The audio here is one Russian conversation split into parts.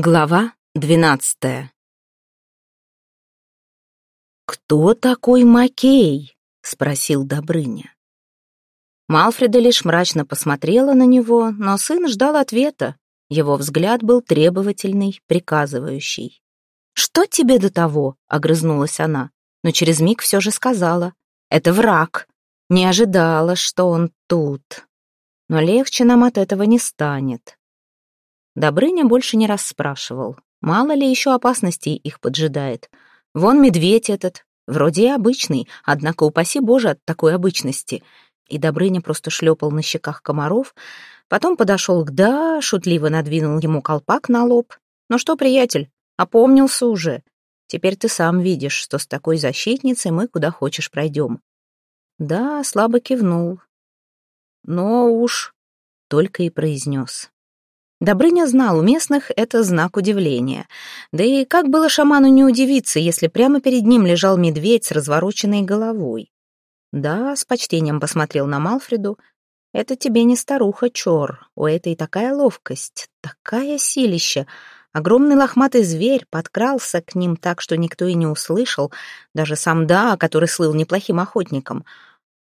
Глава двенадцатая «Кто такой Макей?» — спросил Добрыня. Малфреда лишь мрачно посмотрела на него, но сын ждал ответа. Его взгляд был требовательный, приказывающий. «Что тебе до того?» — огрызнулась она, но через миг все же сказала. «Это враг. Не ожидала, что он тут. Но легче нам от этого не станет. Добрыня больше не раз спрашивал, мало ли еще опасностей их поджидает. Вон медведь этот, вроде и обычный, однако упаси Боже от такой обычности. И Добрыня просто шлепал на щеках комаров, потом подошел к «да», шутливо надвинул ему колпак на лоб. «Ну что, приятель, опомнился уже. Теперь ты сам видишь, что с такой защитницей мы куда хочешь пройдем». «Да», слабо кивнул. «Но уж», — только и произнес. Добрыня знал, у местных это знак удивления. Да и как было шаману не удивиться, если прямо перед ним лежал медведь с развороченной головой? Да, с почтением посмотрел на Малфреду. Это тебе не старуха Чор, у этой такая ловкость, такая силища. Огромный лохматый зверь подкрался к ним так, что никто и не услышал, даже сам Да, который слыл неплохим охотником.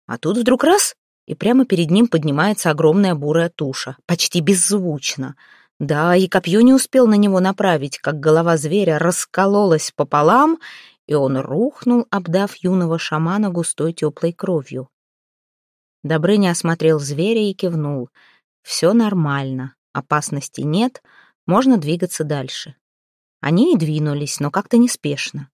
А тут вдруг раз и прямо перед ним поднимается огромная бурая туша, почти беззвучно. Да, и копье не успел на него направить, как голова зверя раскололась пополам, и он рухнул, обдав юного шамана густой теплой кровью. Добрыня осмотрел зверя и кивнул. «Все нормально, опасности нет, можно двигаться дальше». Они и двинулись, но как-то неспешно.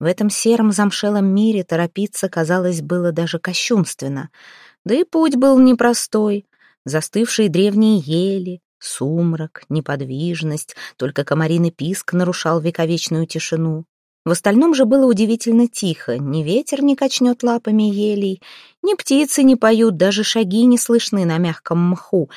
В этом сером замшелом мире торопиться, казалось, было даже кощунственно — да и путь был непростой. Застывшие древние ели, сумрак, неподвижность, только комариный писк нарушал вековечную тишину. В остальном же было удивительно тихо, ни ветер не качнет лапами елей, ни птицы не поют, даже шаги не слышны на мягком мху.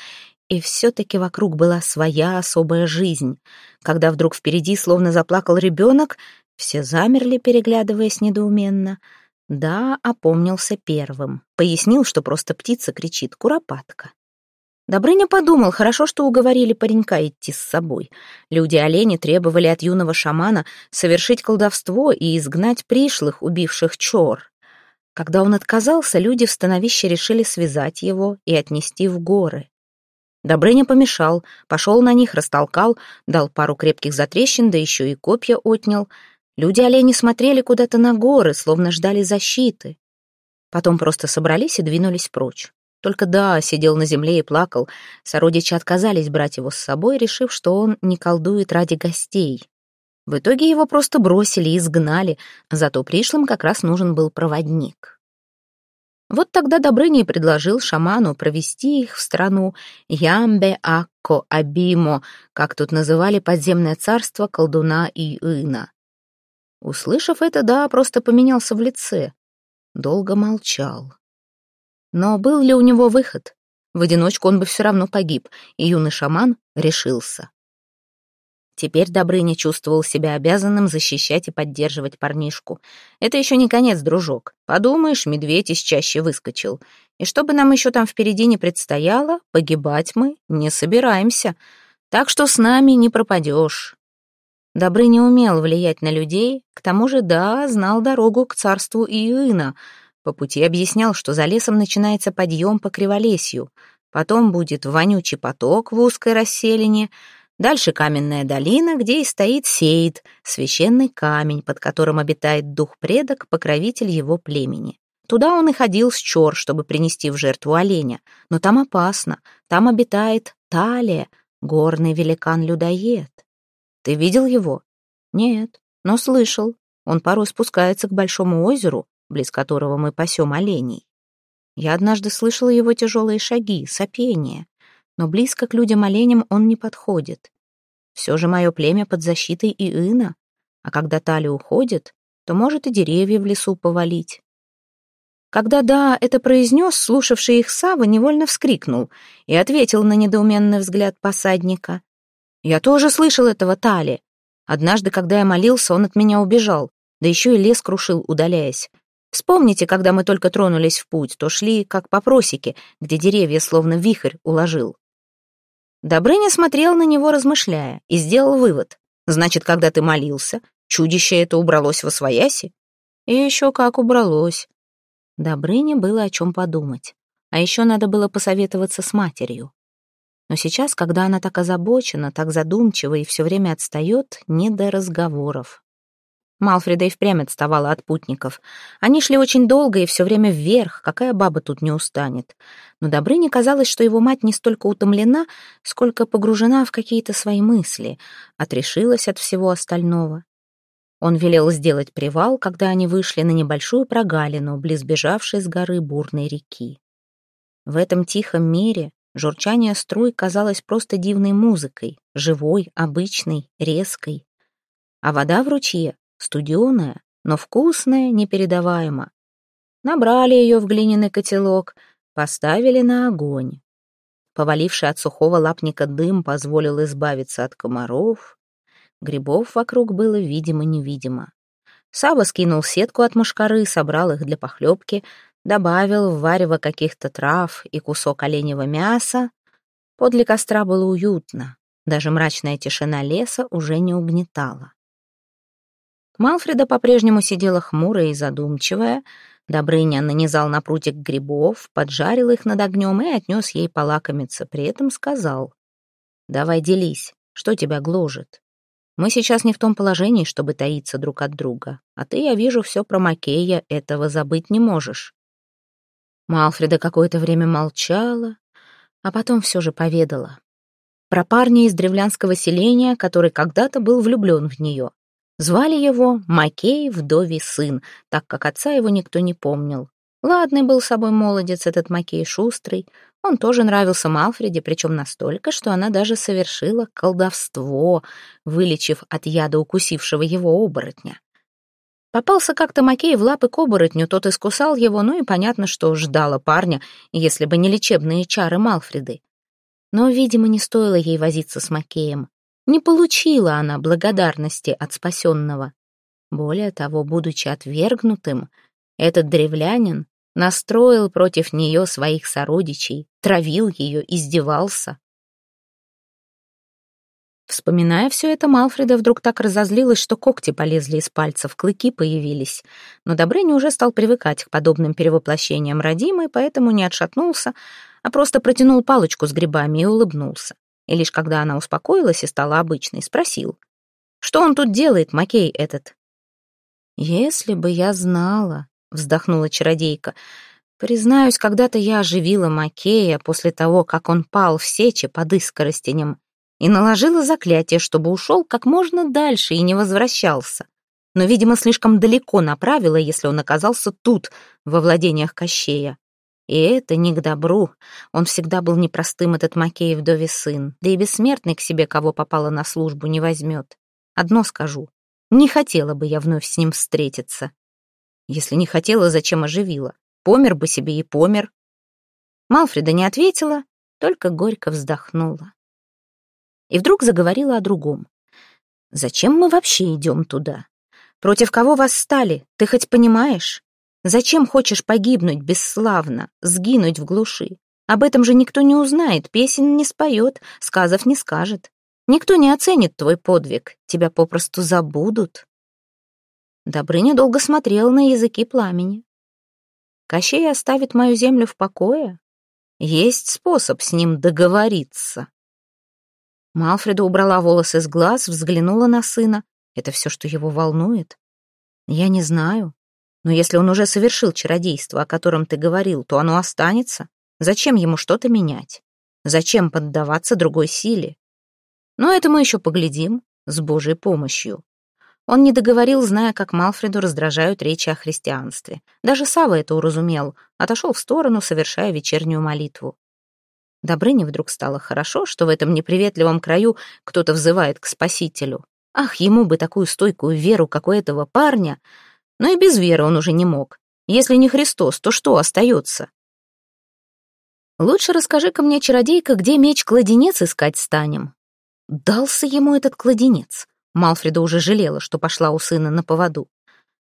И все-таки вокруг была своя особая жизнь. Когда вдруг впереди словно заплакал ребенок, все замерли, переглядываясь недоуменно — да, опомнился первым. Пояснил, что просто птица кричит «Куропатка». Добрыня подумал, хорошо, что уговорили паренька идти с собой. Люди-олени требовали от юного шамана совершить колдовство и изгнать пришлых, убивших чор. Когда он отказался, люди в становище решили связать его и отнести в горы. Добрыня помешал, пошел на них, растолкал, дал пару крепких затрещин, да еще и копья отнял — Люди-олени смотрели куда-то на горы, словно ждали защиты. Потом просто собрались и двинулись прочь. Только да, сидел на земле и плакал. Сородичи отказались брать его с собой, решив, что он не колдует ради гостей. В итоге его просто бросили и изгнали, зато пришлым как раз нужен был проводник. Вот тогда Добрыня предложил шаману провести их в страну Ямбе-Акко-Абимо, как тут называли подземное царство колдуна и Ина. Услышав это, да, просто поменялся в лице. Долго молчал. Но был ли у него выход? В одиночку он бы все равно погиб, и юный шаман решился. Теперь Добрыня чувствовал себя обязанным защищать и поддерживать парнишку. Это еще не конец, дружок. Подумаешь, медведь из чаще выскочил. И что бы нам еще там впереди не предстояло, погибать мы не собираемся. Так что с нами не пропадешь. Добрый не умел влиять на людей, к тому же, да, знал дорогу к царству Иына. По пути объяснял, что за лесом начинается подъем по криволесью, потом будет вонючий поток в узкой расселине, дальше каменная долина, где и стоит Сейд, священный камень, под которым обитает дух предок, покровитель его племени. Туда он и ходил с чор, чтобы принести в жертву оленя. Но там опасно, там обитает Талия, горный великан-людоед. Ты видел его? Нет, но слышал. Он порой спускается к большому озеру, близ которого мы пасем оленей. Я однажды слышала его тяжелые шаги, сопение, но близко к людям-оленям он не подходит. Все же мое племя под защитой Иына, а когда Тали уходит, то может и деревья в лесу повалить. Когда «да» это произнес, слушавший их Сава невольно вскрикнул и ответил на недоуменный взгляд посадника. Я тоже слышал этого Тали. Однажды, когда я молился, он от меня убежал, да еще и лес крушил, удаляясь. Вспомните, когда мы только тронулись в путь, то шли как по просеке, где деревья словно вихрь уложил. Добрыня смотрел на него, размышляя, и сделал вывод. Значит, когда ты молился, чудище это убралось во свояси? И еще как убралось. Добрыне было о чем подумать. А еще надо было посоветоваться с матерью. Но сейчас, когда она так озабочена, так задумчива и все время отстает, не до разговоров. Малфреда и впрямь отставала от путников. Они шли очень долго и все время вверх, какая баба тут не устанет. Но Добрыне казалось, что его мать не столько утомлена, сколько погружена в какие-то свои мысли, отрешилась от всего остального. Он велел сделать привал, когда они вышли на небольшую прогалину, близ бежавшей с горы бурной реки. В этом тихом мире журчание струй казалось просто дивной музыкой, живой, обычной, резкой. А вода в ручье студеная, но вкусная, непередаваемо. Набрали ее в глиняный котелок, поставили на огонь. Поваливший от сухого лапника дым позволил избавиться от комаров. Грибов вокруг было видимо-невидимо. Саба скинул сетку от мушкары, собрал их для похлебки, добавил в варево каких-то трав и кусок оленевого мяса. Подле костра было уютно, даже мрачная тишина леса уже не угнетала. Малфреда по-прежнему сидела хмурая и задумчивая. Добрыня нанизал на прутик грибов, поджарил их над огнем и отнес ей полакомиться, при этом сказал. «Давай делись, что тебя гложет? Мы сейчас не в том положении, чтобы таиться друг от друга, а ты, я вижу, все про Макея, этого забыть не можешь». Малфреда какое-то время молчала, а потом все же поведала. Про парня из древлянского селения, который когда-то был влюблен в нее. Звали его Макей Вдовий сын, так как отца его никто не помнил. Ладный был собой молодец этот Макей шустрый. Он тоже нравился Малфреде, причем настолько, что она даже совершила колдовство, вылечив от яда укусившего его оборотня. Попался как-то Макей в лапы к оборотню, тот искусал его, ну и понятно, что ждала парня, если бы не лечебные чары Малфреды. Но, видимо, не стоило ей возиться с Макеем. Не получила она благодарности от спасенного. Более того, будучи отвергнутым, этот древлянин настроил против нее своих сородичей, травил ее, издевался. Вспоминая все это, Малфреда вдруг так разозлилась, что когти полезли из пальцев, клыки появились. Но Добрыня уже стал привыкать к подобным перевоплощениям родимой, поэтому не отшатнулся, а просто протянул палочку с грибами и улыбнулся. И лишь когда она успокоилась и стала обычной, спросил. «Что он тут делает, Макей этот?» «Если бы я знала», — вздохнула чародейка, «признаюсь, когда-то я оживила Макея после того, как он пал в сече под искоростенем и наложила заклятие, чтобы ушел как можно дальше и не возвращался. Но, видимо, слишком далеко направила, если он оказался тут, во владениях Кощея. И это не к добру. Он всегда был непростым, этот Макеев вдове сын. Да и бессмертный к себе, кого попало на службу, не возьмет. Одно скажу. Не хотела бы я вновь с ним встретиться. Если не хотела, зачем оживила? Помер бы себе и помер. Малфреда не ответила, только горько вздохнула. И вдруг заговорила о другом. «Зачем мы вообще идем туда? Против кого восстали, ты хоть понимаешь? Зачем хочешь погибнуть бесславно, сгинуть в глуши? Об этом же никто не узнает, песен не споет, сказов не скажет. Никто не оценит твой подвиг, тебя попросту забудут. Добрыня долго смотрел на языки пламени. Кощей оставит мою землю в покое? Есть способ с ним договориться. Малфреда убрала волосы с глаз, взглянула на сына. Это все, что его волнует? Я не знаю. Но если он уже совершил чародейство, о котором ты говорил, то оно останется. Зачем ему что-то менять? Зачем поддаваться другой силе? Но это мы еще поглядим, с Божьей помощью. Он не договорил, зная, как Малфреду раздражают речи о христианстве. Даже Сава это уразумел, отошел в сторону, совершая вечернюю молитву. Добрыне вдруг стало хорошо, что в этом неприветливом краю кто-то взывает к Спасителю. Ах, ему бы такую стойкую веру, как у этого парня, но и без веры он уже не мог. Если не Христос, то что остается? Лучше расскажи-ка мне, чародейка, где меч-кладенец искать станем. Дался ему этот кладенец. Малфреда уже жалела, что пошла у сына на поводу.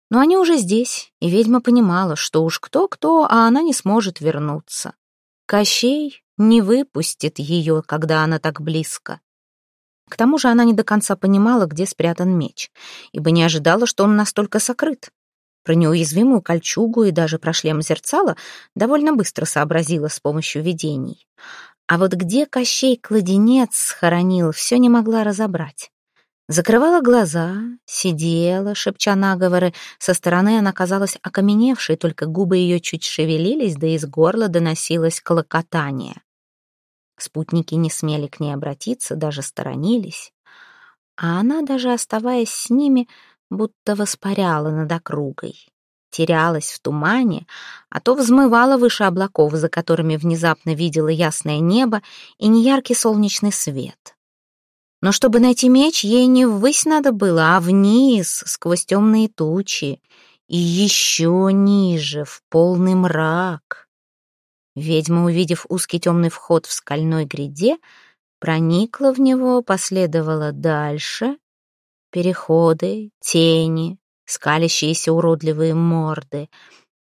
Но они уже здесь, и ведьма понимала, что уж кто-кто, а она не сможет вернуться. Кощей не выпустит ее, когда она так близко. К тому же она не до конца понимала, где спрятан меч, ибо не ожидала, что он настолько сокрыт. Про неуязвимую кольчугу и даже про шлем зерцала довольно быстро сообразила с помощью видений. А вот где Кощей-кладенец схоронил, все не могла разобрать. Закрывала глаза, сидела, шепча наговоры. Со стороны она казалась окаменевшей, только губы ее чуть шевелились, да из горла доносилось клокотание. Спутники не смели к ней обратиться, даже сторонились. А она, даже оставаясь с ними, будто воспаряла над округой. Терялась в тумане, а то взмывала выше облаков, за которыми внезапно видела ясное небо и неяркий солнечный свет. Но чтобы найти меч, ей не ввысь надо было, а вниз, сквозь темные тучи, и еще ниже, в полный мрак. Ведьма, увидев узкий темный вход в скальной гряде, проникла в него, последовала дальше. Переходы, тени, скалящиеся уродливые морды.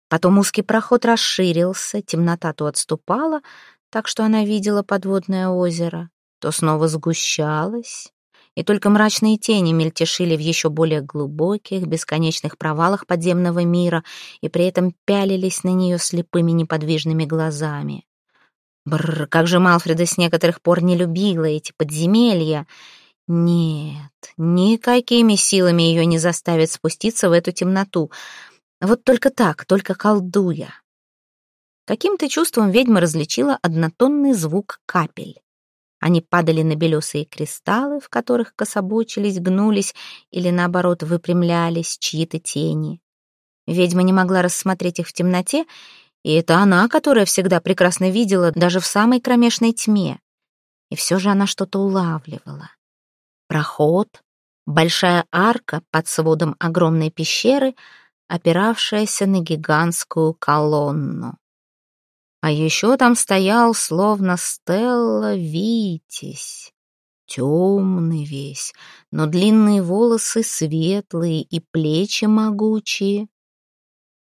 Потом узкий проход расширился, темнота то отступала, так что она видела подводное озеро то снова сгущалось, и только мрачные тени мельтешили в еще более глубоких, бесконечных провалах подземного мира и при этом пялились на нее слепыми неподвижными глазами. Бррр, как же Малфреда с некоторых пор не любила эти подземелья. Нет, никакими силами ее не заставят спуститься в эту темноту. Вот только так, только колдуя. Каким-то чувством ведьма различила однотонный звук капель. Они падали на белесые кристаллы, в которых кособочились, гнулись или, наоборот, выпрямлялись чьи-то тени. Ведьма не могла рассмотреть их в темноте, и это она, которая всегда прекрасно видела даже в самой кромешной тьме. И все же она что-то улавливала. Проход, большая арка под сводом огромной пещеры, опиравшаяся на гигантскую колонну. А еще там стоял, словно Стелла, Витязь. Темный весь, но длинные волосы светлые и плечи могучие.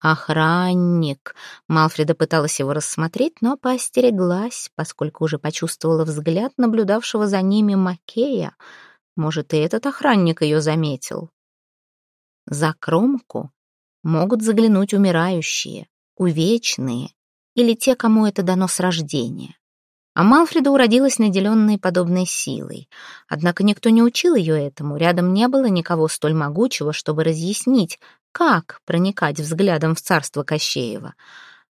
Охранник. Малфреда пыталась его рассмотреть, но поостереглась, поскольку уже почувствовала взгляд наблюдавшего за ними Макея. Может, и этот охранник ее заметил. За кромку могут заглянуть умирающие, увечные, или те, кому это дано с рождения. А Малфреда уродилась наделенной подобной силой. Однако никто не учил ее этому, рядом не было никого столь могучего, чтобы разъяснить, как проникать взглядом в царство Кощеева.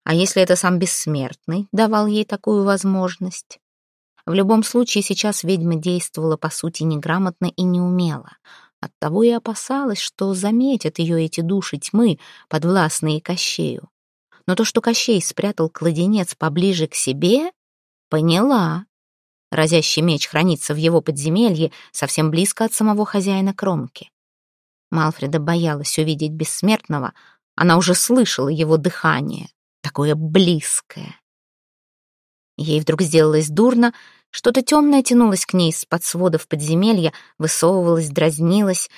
А если это сам Бессмертный давал ей такую возможность? В любом случае, сейчас ведьма действовала, по сути, неграмотно и неумело. Оттого и опасалась, что заметят ее эти души тьмы, подвластные Кощею но то, что Кощей спрятал кладенец поближе к себе, поняла. Разящий меч хранится в его подземелье, совсем близко от самого хозяина кромки. Малфреда боялась увидеть бессмертного, она уже слышала его дыхание, такое близкое. Ей вдруг сделалось дурно, что-то темное тянулось к ней из-под сводов подземелья, высовывалось, дразнилось.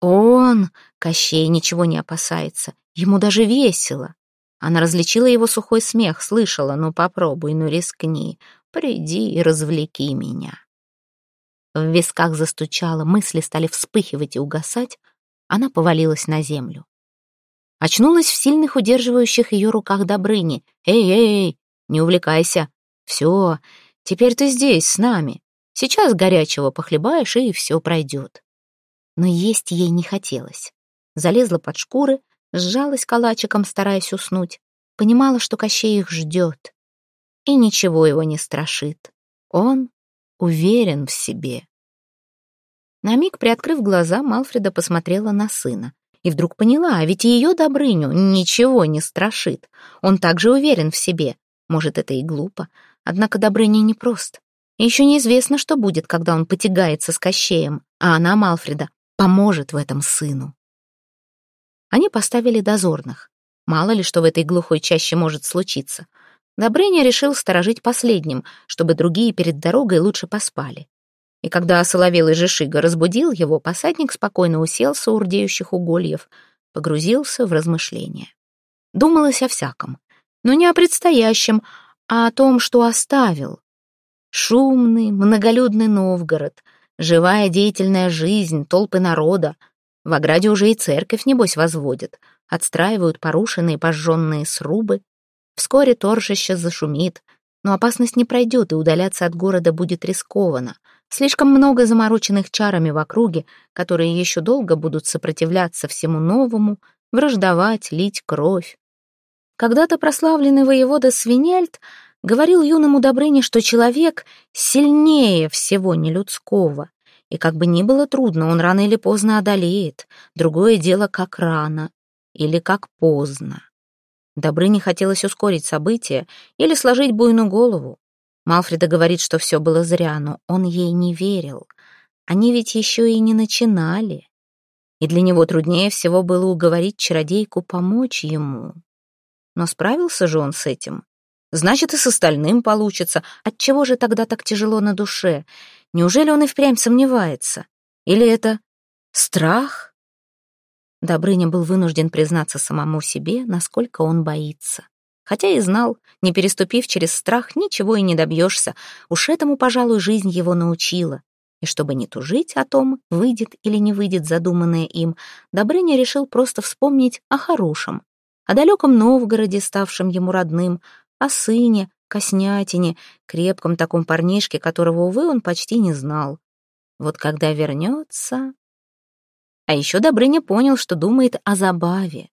Он, Кощей, ничего не опасается, ему даже весело. Она различила его сухой смех, слышала «ну попробуй, ну рискни, приди и развлеки меня». В висках застучало, мысли стали вспыхивать и угасать, она повалилась на землю. Очнулась в сильных удерживающих ее руках Добрыни. «Эй, эй, не увлекайся. Все, теперь ты здесь, с нами. Сейчас горячего похлебаешь, и все пройдет». Но есть ей не хотелось. Залезла под шкуры, сжалась калачиком, стараясь уснуть. Понимала, что Кощей их ждет. И ничего его не страшит. Он уверен в себе. На миг, приоткрыв глаза, Малфреда посмотрела на сына. И вдруг поняла, а ведь ее Добрыню ничего не страшит. Он также уверен в себе. Может, это и глупо. Однако Добрыня непрост. Еще неизвестно, что будет, когда он потягается с Кощеем, а она, Малфреда, поможет в этом сыну. Они поставили дозорных. Мало ли что в этой глухой чаще может случиться. Добрыня решил сторожить последним, чтобы другие перед дорогой лучше поспали. И когда соловелый Жишига разбудил его, посадник спокойно уселся у рдеющих угольев, погрузился в размышления. Думалось о всяком, но не о предстоящем, а о том, что оставил, Шумный, многолюдный Новгород, живая деятельная жизнь, толпы народа. В ограде уже и церковь, небось, возводят, отстраивают порушенные пожженные срубы. Вскоре торжище зашумит, но опасность не пройдет, и удаляться от города будет рискованно. Слишком много замороченных чарами в округе, которые еще долго будут сопротивляться всему новому, враждовать, лить кровь. Когда-то прославленный воевода Свинельд говорил юному Добрыне, что человек сильнее всего нелюдского, и как бы ни было трудно, он рано или поздно одолеет. Другое дело, как рано или как поздно. Добрыне хотелось ускорить события или сложить буйную голову. Малфреда говорит, что все было зря, но он ей не верил. Они ведь еще и не начинали. И для него труднее всего было уговорить чародейку помочь ему. Но справился же он с этим. Значит, и с остальным получится. Отчего же тогда так тяжело на душе? Неужели он и впрямь сомневается? Или это страх? Добрыня был вынужден признаться самому себе, насколько он боится. Хотя и знал, не переступив через страх, ничего и не добьешься. Уж этому, пожалуй, жизнь его научила. И чтобы не тужить о том, выйдет или не выйдет задуманное им, Добрыня решил просто вспомнить о хорошем, о далеком Новгороде, ставшем ему родным, о сыне, коснятине, крепком таком парнишке, которого, увы, он почти не знал. Вот когда вернется... А еще Добрыня понял, что думает о забаве,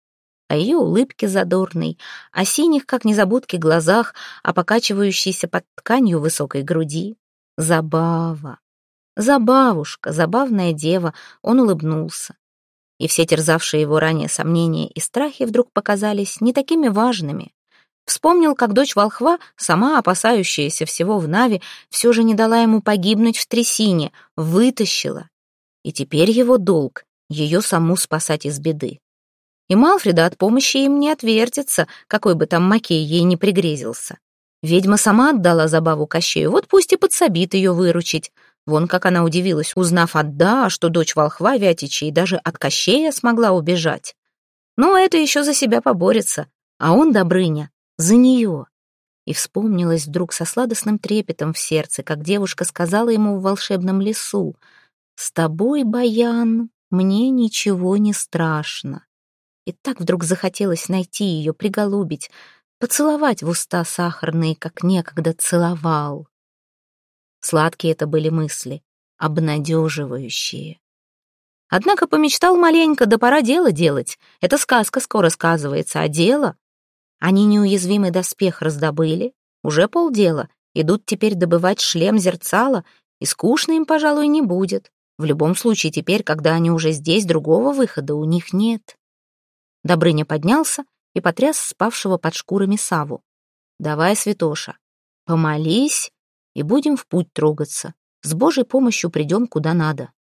о ее улыбке задорной, о синих, как незабудки, глазах, о покачивающейся под тканью высокой груди. Забава. Забавушка, забавная дева, он улыбнулся. И все терзавшие его ранее сомнения и страхи вдруг показались не такими важными. Вспомнил, как дочь волхва, сама опасающаяся всего в Наве, все же не дала ему погибнуть в трясине, вытащила. И теперь его долг ее саму спасать из беды. И Малфреда от помощи им не отвертится, какой бы там Макей ей не пригрезился. Ведьма сама отдала забаву Кощею, вот пусть и подсобит ее выручить. Вон как она удивилась, узнав от Да, что дочь волхва Вятичей даже от Кощея смогла убежать. Но это еще за себя поборется, а он, Добрыня, за нее. И вспомнилось вдруг со сладостным трепетом в сердце, как девушка сказала ему в волшебном лесу, «С тобой, Баян, мне ничего не страшно. И так вдруг захотелось найти ее, приголубить, поцеловать в уста сахарные, как некогда целовал. Сладкие это были мысли, обнадеживающие. Однако помечтал маленько, да пора дело делать. Эта сказка скоро сказывается, а дело... Они неуязвимый доспех раздобыли, уже полдела, идут теперь добывать шлем зерцала, и скучно им, пожалуй, не будет. В любом случае, теперь, когда они уже здесь, другого выхода у них нет. Добрыня поднялся и потряс спавшего под шкурами Саву. «Давай, святоша, помолись, и будем в путь трогаться. С Божьей помощью придем куда надо».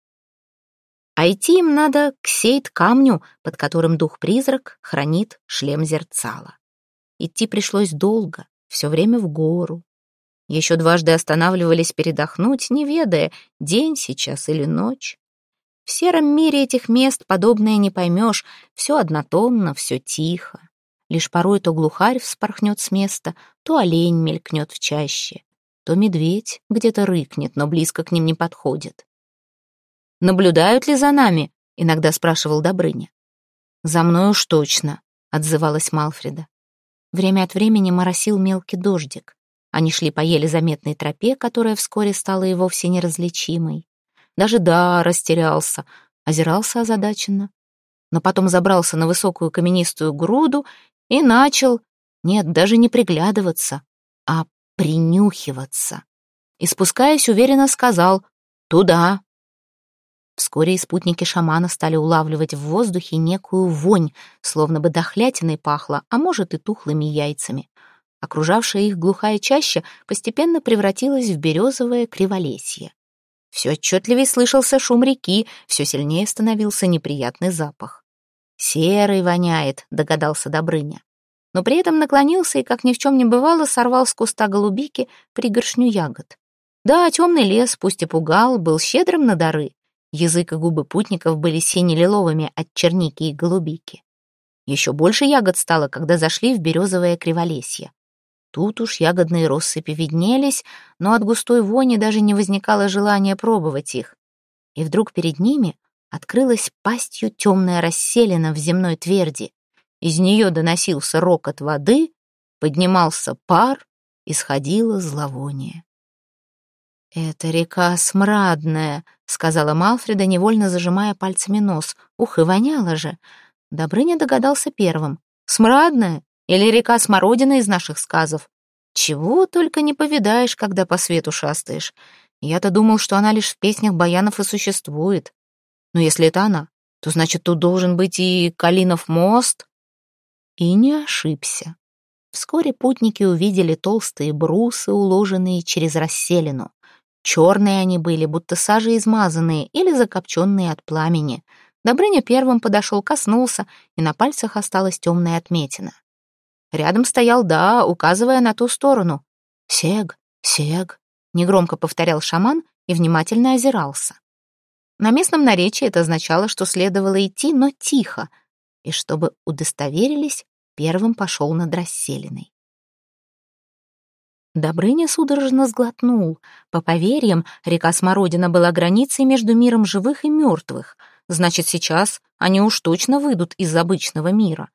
А идти им надо к сейт-камню, под которым дух-призрак хранит шлем зерцала. Идти пришлось долго, все время в гору, еще дважды останавливались передохнуть, не ведая, день сейчас или ночь. В сером мире этих мест подобное не поймешь, все однотонно, все тихо. Лишь порой то глухарь вспорхнет с места, то олень мелькнет в чаще, то медведь где-то рыкнет, но близко к ним не подходит. «Наблюдают ли за нами?» — иногда спрашивал Добрыня. «За мной уж точно», — отзывалась Малфреда. Время от времени моросил мелкий дождик. Они шли по еле заметной тропе, которая вскоре стала и вовсе неразличимой. Даже да, растерялся, озирался озадаченно. Но потом забрался на высокую каменистую груду и начал, нет, даже не приглядываться, а принюхиваться. И, спускаясь, уверенно сказал «Туда». Вскоре и спутники шамана стали улавливать в воздухе некую вонь, словно бы дохлятиной пахло, а может и тухлыми яйцами. Окружавшая их глухая чаща постепенно превратилась в березовое криволесье. Все отчетливее слышался шум реки, все сильнее становился неприятный запах. «Серый воняет», — догадался Добрыня. Но при этом наклонился и, как ни в чем не бывало, сорвал с куста голубики пригоршню ягод. Да, темный лес, пусть и пугал, был щедрым на дары. Язык и губы путников были сине-лиловыми от черники и голубики. Еще больше ягод стало, когда зашли в березовое криволесье. Тут уж ягодные россыпи виднелись, но от густой вони даже не возникало желания пробовать их. И вдруг перед ними открылась пастью темная расселена в земной тверди. Из нее доносился рокот воды, поднимался пар, исходило зловоние. «Это река смрадная», — сказала Малфреда, невольно зажимая пальцами нос. «Ух, и воняло же!» Добрыня догадался первым. «Смрадная? Или река Смородина из наших сказов? Чего только не повидаешь, когда по свету шастаешь. Я-то думал, что она лишь в песнях баянов и существует. Но если это она, то значит, тут должен быть и Калинов мост». И не ошибся. Вскоре путники увидели толстые брусы, уложенные через расселину. Черные они были, будто сажей измазанные или закопченные от пламени. Добрыня первым подошел, коснулся, и на пальцах осталась темная отметина. Рядом стоял Да, указывая на ту сторону. «Сег, Сег», — негромко повторял шаман и внимательно озирался. На местном наречии это означало, что следовало идти, но тихо, и чтобы удостоверились, первым пошел над расселенной. Добрыня судорожно сглотнул. По поверьям, река Смородина была границей между миром живых и мертвых. Значит, сейчас они уж точно выйдут из обычного мира.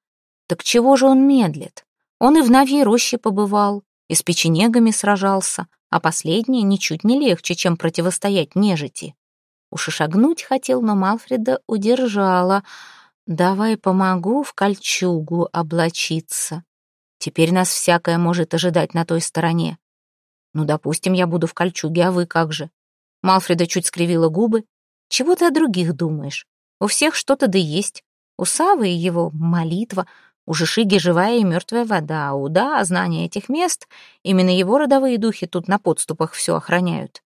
Так чего же он медлит? Он и в Навьей роще побывал, и с печенегами сражался, а последнее ничуть не легче, чем противостоять нежити. Уж и шагнуть хотел, но Малфреда удержала. «Давай помогу в кольчугу облачиться». Теперь нас всякое может ожидать на той стороне. Ну, допустим, я буду в кольчуге, а вы как же? Малфреда чуть скривила губы. Чего ты о других думаешь? У всех что-то да есть. У Савы его молитва, у Жишиги живая и мертвая вода, а у Да знание этих мест. Именно его родовые духи тут на подступах все охраняют.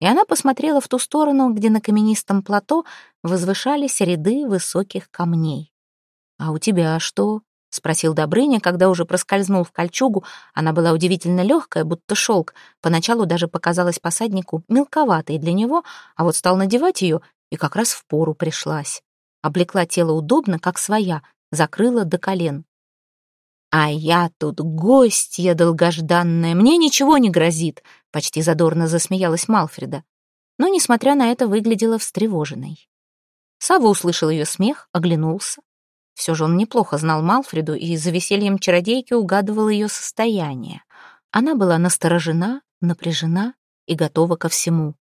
И она посмотрела в ту сторону, где на каменистом плато возвышались ряды высоких камней. «А у тебя что?» — спросил Добрыня, когда уже проскользнул в кольчугу. Она была удивительно легкая, будто шелк. Поначалу даже показалась посаднику мелковатой для него, а вот стал надевать ее и как раз в пору пришлась. Облекла тело удобно, как своя, закрыла до колен. «А я тут гостья долгожданная, мне ничего не грозит», — почти задорно засмеялась Малфреда. Но, несмотря на это, выглядела встревоженной. Сава услышал ее смех, оглянулся. Все же он неплохо знал Малфреду и за весельем чародейки угадывал ее состояние. Она была насторожена, напряжена и готова ко всему.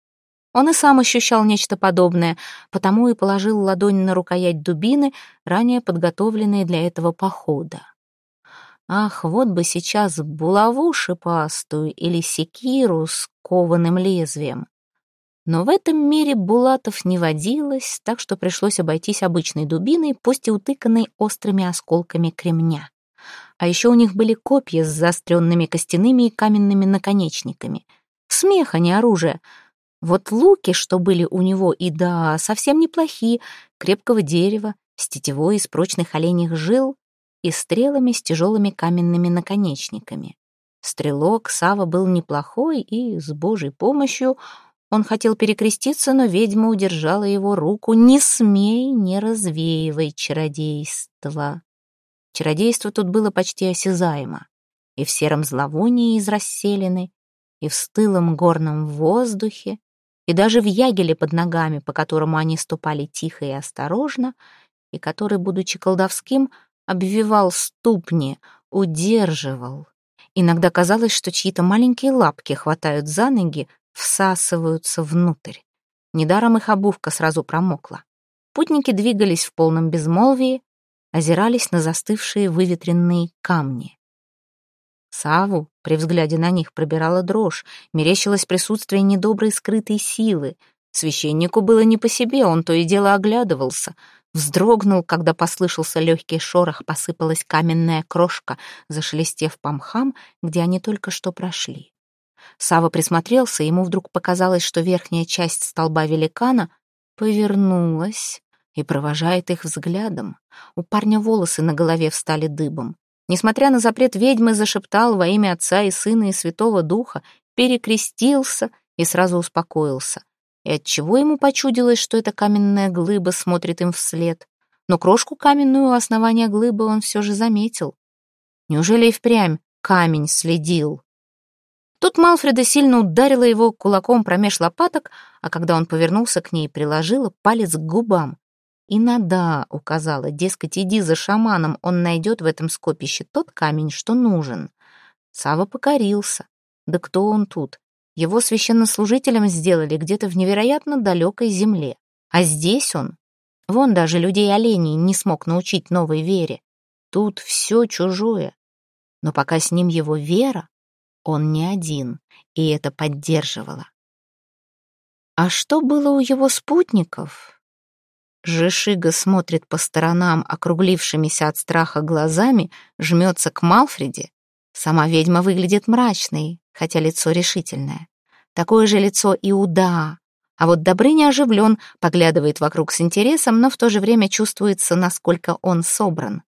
Он и сам ощущал нечто подобное, потому и положил ладонь на рукоять дубины, ранее подготовленной для этого похода. Ах, вот бы сейчас булаву шипастую или секиру с кованым лезвием. Но в этом мире булатов не водилось, так что пришлось обойтись обычной дубиной, пусть и утыканной острыми осколками кремня. А еще у них были копья с заостренными костяными и каменными наконечниками. Смех, а не оружие. Вот луки, что были у него, и да, совсем неплохие, крепкого дерева, с тетивой из прочных оленьих жил и стрелами с тяжелыми каменными наконечниками. Стрелок Сава был неплохой и, с Божьей помощью, он хотел перекреститься, но ведьма удержала его руку. «Не смей, не развеивай чародейство». Чародейство тут было почти осязаемо. И в сером зловонии из расселены, и в стылом горном воздухе, и даже в ягеле под ногами, по которому они ступали тихо и осторожно, и который, будучи колдовским, обвивал ступни, удерживал. Иногда казалось, что чьи-то маленькие лапки хватают за ноги, всасываются внутрь. Недаром их обувка сразу промокла. Путники двигались в полном безмолвии, озирались на застывшие выветренные камни. Саву при взгляде на них пробирала дрожь, мерещилось присутствие недоброй скрытой силы. Священнику было не по себе, он то и дело оглядывался. Вздрогнул, когда послышался легкий шорох, посыпалась каменная крошка, зашелестев по мхам, где они только что прошли. Сава присмотрелся, ему вдруг показалось, что верхняя часть столба великана повернулась и провожает их взглядом. У парня волосы на голове встали дыбом. Несмотря на запрет ведьмы, зашептал во имя Отца и Сына и Святого Духа, перекрестился и сразу успокоился. И отчего ему почудилось, что эта каменная глыба смотрит им вслед? Но крошку каменную у основания глыбы он все же заметил. Неужели и впрямь камень следил. Тут Малфреда сильно ударила его кулаком промеж лопаток, а когда он повернулся к ней, приложила палец к губам. И нада указала, дескать, иди за шаманом, он найдет в этом скопище тот камень, что нужен. Сава покорился. Да кто он тут? Его священнослужителем сделали где-то в невероятно далекой земле. А здесь он... Вон даже людей-оленей не смог научить новой вере. Тут все чужое. Но пока с ним его вера, он не один, и это поддерживало. А что было у его спутников? Жишига смотрит по сторонам, округлившимися от страха глазами, жмется к Малфреде. Сама ведьма выглядит мрачной, хотя лицо решительное. Такое же лицо и у Да. А вот Добрыня оживлен, поглядывает вокруг с интересом, но в то же время чувствуется, насколько он собран.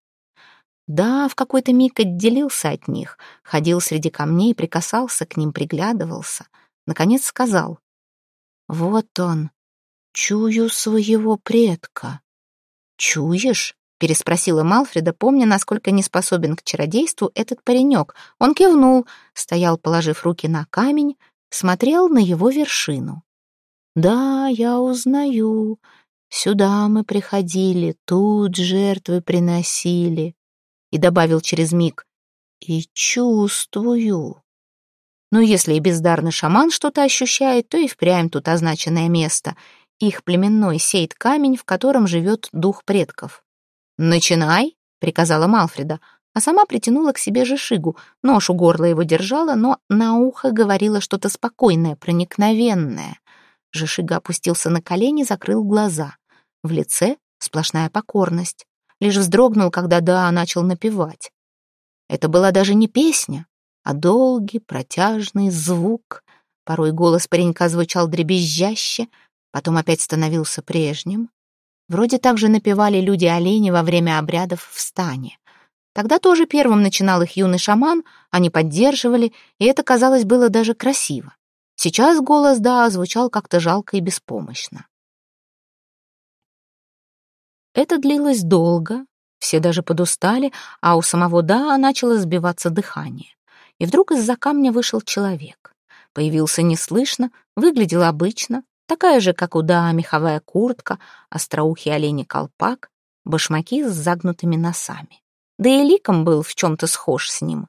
Да, в какой-то миг отделился от них, ходил среди камней, прикасался к ним, приглядывался. Наконец сказал. «Вот он, чую своего предка». «Чуешь?» — переспросила Малфреда, помня, насколько не способен к чародейству этот паренек. Он кивнул, стоял, положив руки на камень, смотрел на его вершину. «Да, я узнаю. Сюда мы приходили, тут жертвы приносили и добавил через миг «И чувствую». Но если и бездарный шаман что-то ощущает, то и впрямь тут означенное место. Их племенной сеет камень, в котором живет дух предков. «Начинай», — приказала Малфреда, а сама притянула к себе Жишигу. Нож у горла его держала, но на ухо говорила что-то спокойное, проникновенное. Жишига опустился на колени, закрыл глаза. В лице сплошная покорность лишь вздрогнул, когда Да начал напевать. Это была даже не песня, а долгий протяжный звук. Порой голос паренька звучал дребезжаще, потом опять становился прежним. Вроде так же напевали люди-олени во время обрядов в стане. Тогда тоже первым начинал их юный шаман, они поддерживали, и это, казалось, было даже красиво. Сейчас голос Да звучал как-то жалко и беспомощно. Это длилось долго, все даже подустали, а у самого Да начало сбиваться дыхание. И вдруг из-за камня вышел человек. Появился неслышно, выглядел обычно, такая же, как у Да, меховая куртка, остроухий оленей колпак, башмаки с загнутыми носами. Да и ликом был в чем-то схож с ним.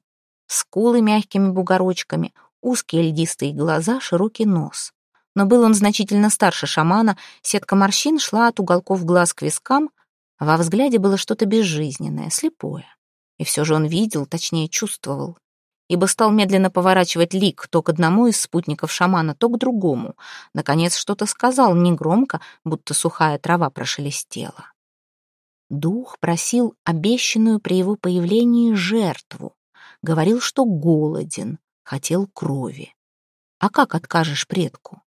Скулы мягкими бугорочками, узкие льдистые глаза, широкий нос но был он значительно старше шамана, сетка морщин шла от уголков глаз к вискам, во взгляде было что-то безжизненное, слепое. И все же он видел, точнее чувствовал, ибо стал медленно поворачивать лик то к одному из спутников шамана, то к другому. Наконец что-то сказал негромко, будто сухая трава прошелестела. Дух просил обещанную при его появлении жертву. Говорил, что голоден, хотел крови. А как откажешь предку?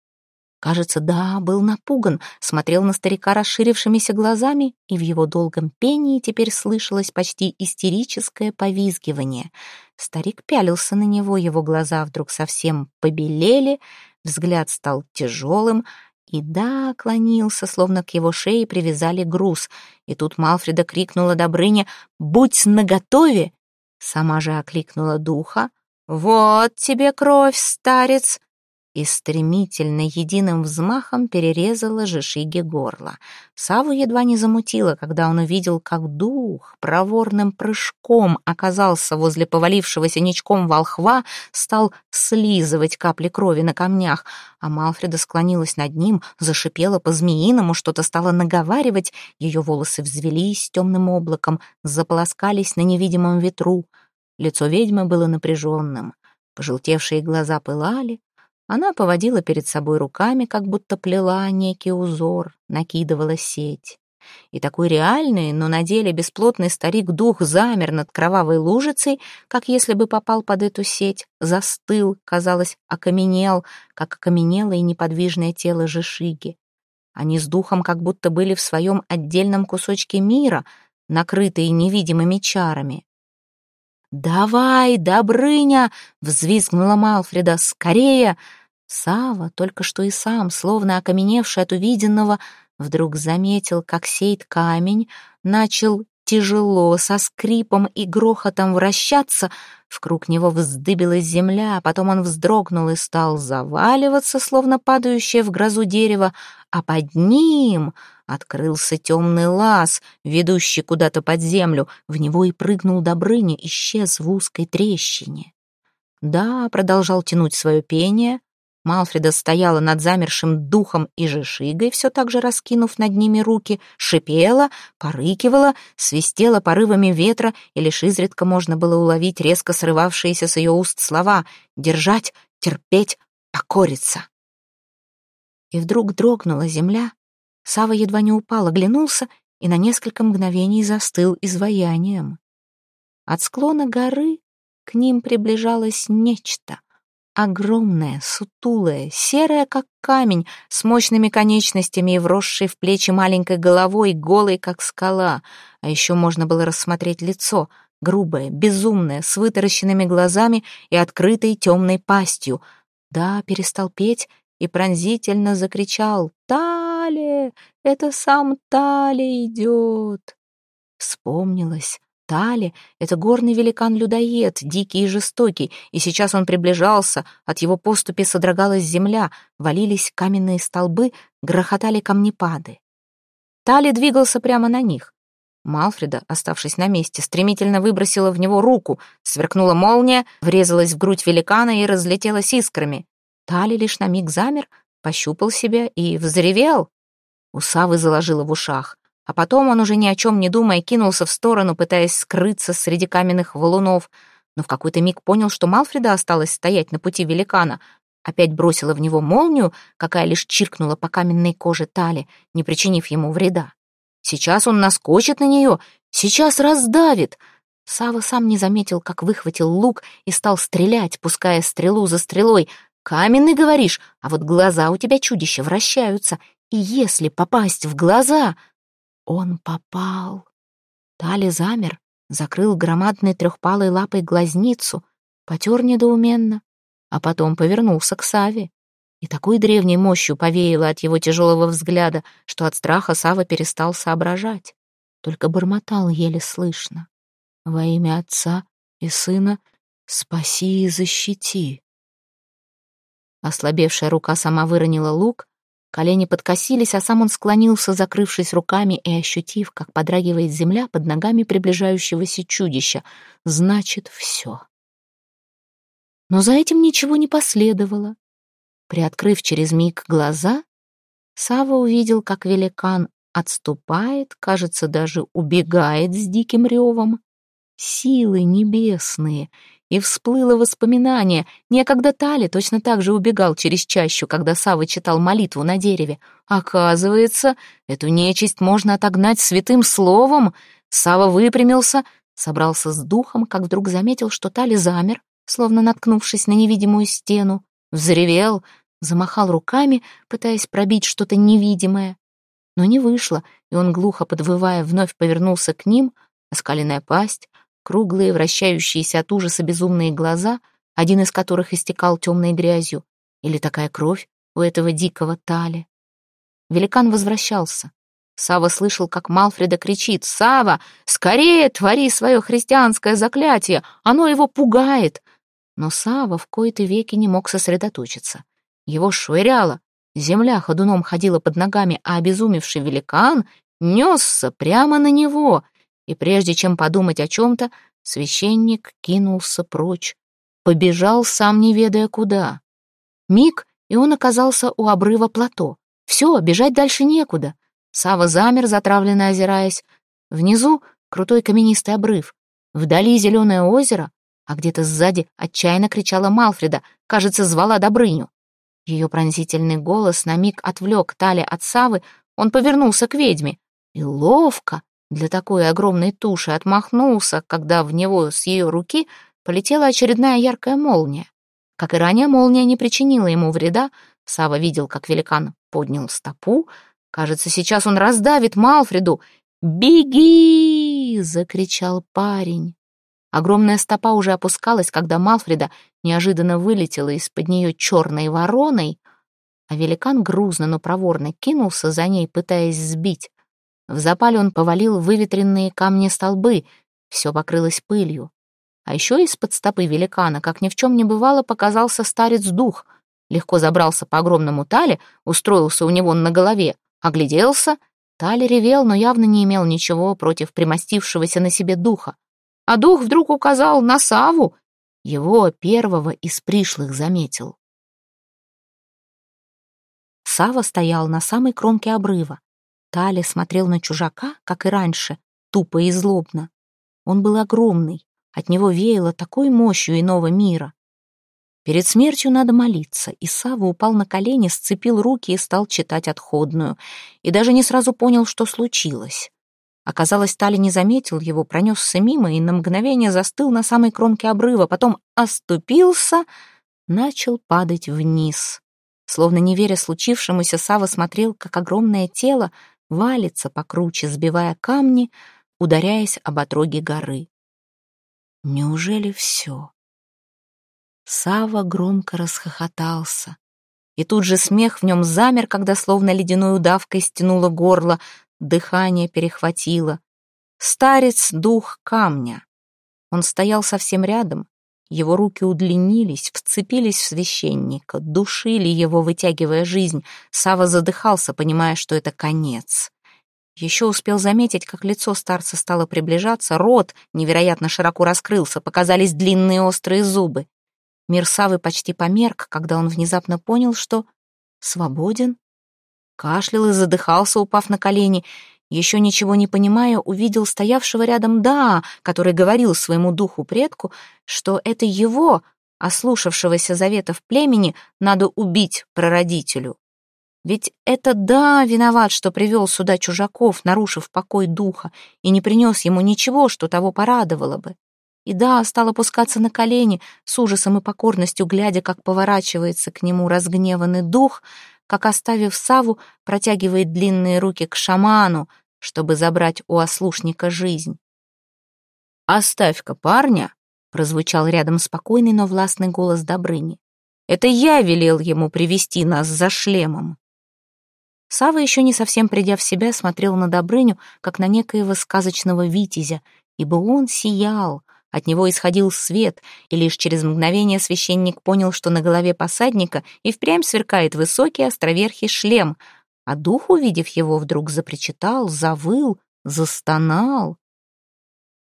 Кажется, да, был напуган, смотрел на старика расширившимися глазами, и в его долгом пении теперь слышалось почти истерическое повизгивание. Старик пялился на него, его глаза вдруг совсем побелели, взгляд стал тяжелым, и да, клонился, словно к его шее привязали груз. И тут Малфреда крикнула Добрыня «Будь наготове!» Сама же окликнула духа «Вот тебе кровь, старец!» И стремительно единым взмахом перерезала Жишиге горло. Саву едва не замутило, когда он увидел, как дух проворным прыжком оказался возле повалившегося ничком волхва, стал слизывать капли крови на камнях, а Малфреда склонилась над ним, зашипела по-змеиному, что-то стала наговаривать, ее волосы взвелись темным облаком, заполоскались на невидимом ветру. Лицо ведьмы было напряженным. Пожелтевшие глаза пылали, она поводила перед собой руками, как будто плела некий узор, накидывала сеть. И такой реальный, но на деле бесплотный старик-дух замер над кровавой лужицей, как если бы попал под эту сеть, застыл, казалось, окаменел, как окаменело и неподвижное тело Жишиги. Они с духом как будто были в своем отдельном кусочке мира, накрытые невидимыми чарами. «Давай, Добрыня!» — взвизгнула Малфреда. «Скорее!» Сава, только что и сам, словно окаменевший от увиденного, вдруг заметил, как сеет камень, начал тяжело, со скрипом и грохотом вращаться, вокруг него вздыбилась земля, а потом он вздрогнул и стал заваливаться, словно падающее в грозу дерево, а под ним открылся темный лаз, ведущий куда-то под землю, в него и прыгнул Добрыня, исчез в узкой трещине. Да, продолжал тянуть свое пение, Малфреда стояла над замершим духом и жешигой, все так же раскинув над ними руки, шипела, порыкивала, свистела порывами ветра, и лишь изредка можно было уловить резко срывавшиеся с ее уст слова «держать», «терпеть», «покориться». И вдруг дрогнула земля, Сава едва не упал, оглянулся и на несколько мгновений застыл изваянием. От склона горы к ним приближалось нечто — Огромная, сутулая, серая, как камень, с мощными конечностями и вросшей в плечи маленькой головой, голой, как скала. А еще можно было рассмотреть лицо, грубое, безумное, с вытаращенными глазами и открытой темной пастью. Да, перестал петь и пронзительно закричал «Тале! Это сам Тале идет!» Вспомнилось, Тали — это горный великан-людоед, дикий и жестокий, и сейчас он приближался, от его поступи содрогалась земля, валились каменные столбы, грохотали камнепады. Тали двигался прямо на них. Малфреда, оставшись на месте, стремительно выбросила в него руку, сверкнула молния, врезалась в грудь великана и разлетелась искрами. Тали лишь на миг замер, пощупал себя и взревел. У Савы заложило в ушах. А потом он уже ни о чем не думая кинулся в сторону, пытаясь скрыться среди каменных валунов, но в какой-то миг понял, что Малфреда осталась стоять на пути великана. Опять бросила в него молнию, какая лишь чиркнула по каменной коже Тали, не причинив ему вреда. Сейчас он наскочит на нее, сейчас раздавит. Сава сам не заметил, как выхватил лук и стал стрелять, пуская стрелу за стрелой. «Каменный, говоришь, а вот глаза у тебя чудища вращаются, и если попасть в глаза...» Он попал. Тали замер, закрыл громадной трехпалой лапой глазницу, потер недоуменно, а потом повернулся к Саве. И такой древней мощью повеяло от его тяжелого взгляда, что от страха Сава перестал соображать. Только бормотал еле слышно. «Во имя Отца и Сына спаси и защити». Ослабевшая рука сама выронила лук, Колени подкосились, а сам он склонился, закрывшись руками и ощутив, как подрагивает земля под ногами приближающегося чудища. Значит, все. Но за этим ничего не последовало. Приоткрыв через миг глаза, Сава увидел, как великан отступает, кажется, даже убегает с диким ревом. Силы небесные и всплыло воспоминание. Некогда Тали точно так же убегал через чащу, когда Сава читал молитву на дереве. Оказывается, эту нечисть можно отогнать святым словом. Сава выпрямился, собрался с духом, как вдруг заметил, что Тали замер, словно наткнувшись на невидимую стену, взревел, замахал руками, пытаясь пробить что-то невидимое. Но не вышло, и он, глухо подвывая, вновь повернулся к ним, оскаленная пасть, Круглые, вращающиеся от ужаса безумные глаза, один из которых истекал темной грязью. Или такая кровь у этого дикого Тали. Великан возвращался. Сава слышал, как Малфреда кричит «Сава, скорее твори свое христианское заклятие! Оно его пугает!» Но Сава в кои-то веки не мог сосредоточиться. Его швыряло, земля ходуном ходила под ногами, а обезумевший великан несся прямо на него, и прежде чем подумать о чем-то, священник кинулся прочь, побежал сам не ведая куда. Миг, и он оказался у обрыва плато. Все, бежать дальше некуда. Сава замер, затравленно озираясь. Внизу крутой каменистый обрыв. Вдали зеленое озеро, а где-то сзади отчаянно кричала Малфреда, кажется, звала Добрыню. Ее пронзительный голос на миг отвлек Тали от Савы, он повернулся к ведьме и ловко, для такой огромной туши отмахнулся, когда в него с ее руки полетела очередная яркая молния. Как и ранее, молния не причинила ему вреда. Сава видел, как великан поднял стопу. Кажется, сейчас он раздавит Малфреду. «Беги!» — закричал парень. Огромная стопа уже опускалась, когда Малфреда неожиданно вылетела из-под нее черной вороной, а великан грузно, но проворно кинулся за ней, пытаясь сбить. В запале он повалил выветренные камни-столбы, все покрылось пылью. А еще из-под стопы великана, как ни в чем не бывало, показался старец-дух. Легко забрался по огромному тале, устроился у него на голове, огляделся. Таль ревел, но явно не имел ничего против примостившегося на себе духа. А дух вдруг указал на Саву, его первого из пришлых заметил. Сава стоял на самой кромке обрыва. Таля смотрел на чужака, как и раньше, тупо и злобно. Он был огромный, от него веяло такой мощью иного мира. Перед смертью надо молиться, и Сава упал на колени, сцепил руки и стал читать отходную, и даже не сразу понял, что случилось. Оказалось, Тали не заметил его, пронесся мимо и на мгновение застыл на самой кромке обрыва, потом оступился, начал падать вниз. Словно не веря случившемуся, Сава смотрел, как огромное тело валится покруче, сбивая камни, ударяясь об отроги горы. Неужели все? Сава громко расхохотался. И тут же смех в нем замер, когда словно ледяной удавкой стянуло горло, дыхание перехватило. Старец — дух камня. Он стоял совсем рядом, его руки удлинились, вцепились в священника, душили его, вытягивая жизнь. Сава задыхался, понимая, что это конец. Еще успел заметить, как лицо старца стало приближаться, рот невероятно широко раскрылся, показались длинные острые зубы. Мир Савы почти померк, когда он внезапно понял, что свободен. Кашлял и задыхался, упав на колени, еще ничего не понимая, увидел стоявшего рядом Да, который говорил своему духу-предку, что это его, ослушавшегося заветов племени, надо убить прародителю. Ведь это Да виноват, что привел сюда чужаков, нарушив покой духа, и не принес ему ничего, что того порадовало бы. И Да стал опускаться на колени, с ужасом и покорностью глядя, как поворачивается к нему разгневанный дух — как, оставив Саву, протягивает длинные руки к шаману, чтобы забрать у ослушника жизнь. «Оставь-ка парня», — прозвучал рядом спокойный, но властный голос Добрыни. «Это я велел ему привести нас за шлемом». Сава, еще не совсем придя в себя, смотрел на Добрыню, как на некоего сказочного витязя, ибо он сиял, от него исходил свет, и лишь через мгновение священник понял, что на голове посадника и впрямь сверкает высокий островерхий шлем, а дух, увидев его, вдруг запричитал, завыл, застонал.